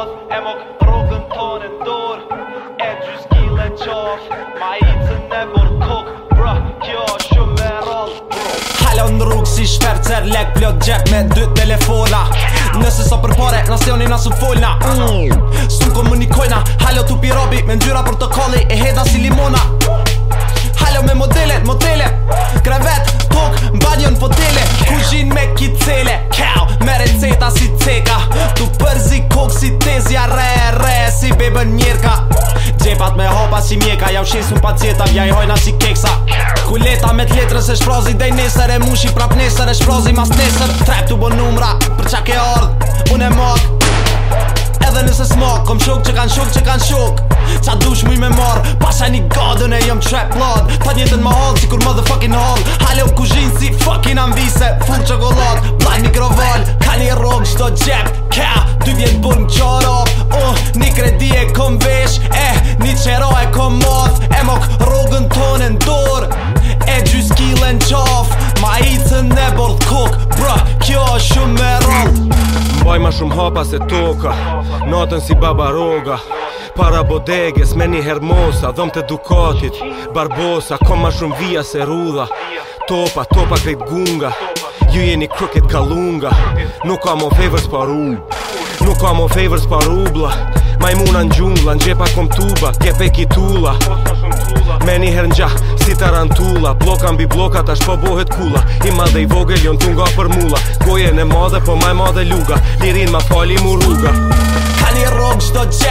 ton E më këtë rogën ton e dor E gjys kile qaf Ma i të ne bor kok Bra, kjo shumë me rall Halo në rrugë si shpercer Lek plot gjep me dy telefona Nëse sa për nësë nëse joni nga su folna mm, Su në komunikojna Halo tupi robi, me ndyra protokolli E heda si limona Halo me modele, modele Krevet, tok, banjon, fotele Kushin me kicele Kau, me receta si teka Tu për kokë si tezi a re, re, si bebe njerka Gjepat me hopa si mjeka, jau shesu pa tjeta, vja i hojna si keksa Kuleta me t'letrës e shprozi, dej nesër e mushi prap nesër e shprozi mas nesër Trap t'u bo numra, për qa ke ardhë, unë e mod Edhe nëse smog, kom shok që kan shok që kan shok Qa dush mu i me mor, pasha një godën e jom trap blod Ta njëtën ma hold, si kur më dhe fucking hold Hale u kuzhin si fucking amvise, fur që golot Blaj mikrovol, kali një rog, shto qara Oh, uh, një kredi e kom vesh Eh, një qera e kom math E mok rogën tonë në dorë E eh, gjys kilën qaf Ma i të ne bërë kokë Bra, kjo është shumë me rrët Mbaj ma shumë hapa se toka Natën si baba roga Para bodeges me një hermosa Dhom të dukatit Barbosa, kom ma shumë vija se rudha Topa, topa krejt gunga Ju jeni kruket ka lunga Nuk kam o pa s'parun Nuk kam o favors pa rubla Maj muna në gjungla, në gjepa kom tuba Kjep e ki tula Me një her në gjah, si tarantula Bloka mbi bloka, tash po bohet kula I madhe i vogel, jon tunga për mula Gojen e madhe, po maj madhe luga Lirin ma fali mu rruga Kali rog shto gjep